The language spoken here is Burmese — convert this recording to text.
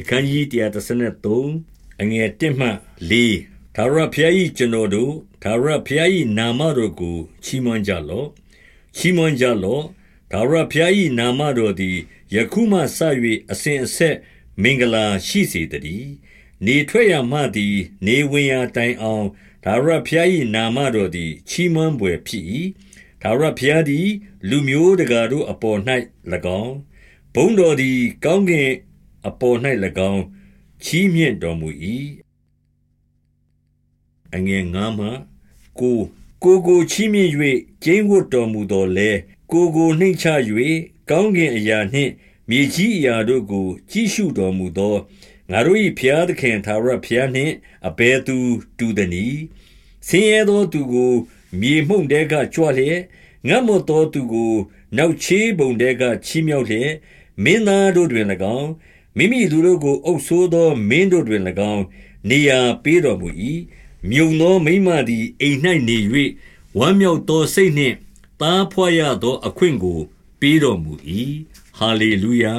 အခန်းကြီး133အငယ်1မှ4သာရဖျား၏ကျွန်တော်တို့သာရဖျား၏နာမတော်ကိုချီးမွမ်းကြလော့ချီးမွမ်းကြလော့သာရဖျား၏နာမတော်သည်ယခုမှစ၍အစဉ်အဆက်မင်္ဂလာရှိစေတည်းနေထွက်ရမှသည် နေဝင်ရာတိုင်အောင်သာရဖျား၏နာမတော်သည်ချီးမွမ်းပွေဖြစ်၏သာရဖျားသည် လူမျိုးတကာတို့အပေါ်၌၎င်းဘုံတော်သည် ကောင်းကင် အပေါ်၌၎င်းချီးမြှင့်တော်မူ၏အငယ်ငါမှကိုကိုကိုချီးမြှင့်၍ကျင်းဝတ်တော်မူတော်လဲကိုကိုနှိမ့်ချ၍ကောင်းကင်အရာနှင့်မြေကြီးအရာတို့ကို ကြည့်ရှုတော်မူသောငါတို့၏ဖျားသခင်သာရဖျားနှင့်အဘယ်သူတူသည်။ဆင်းရဲသောသူကို မြေမှုန့်တဲကကြွလျက်ငတ်မသောသူကို နောက်ချေးပုံတဲကချီးမြှောက်လျက်မင်းသားတို့တွင်၎င်း မိမိလူတို့ကို အုပ်ဆိုးသော မင်းတို့တွင်၎င်း နေရာပေးတော်မူ၏မြုံသောမိမသည် အိမ်၌နေ၍ဝမ်းမြောက်သောစိတ်နှင့် သားဖွာရသော အခွင့်ကို ပေးတော်မူ၏ဟာလေလုယာ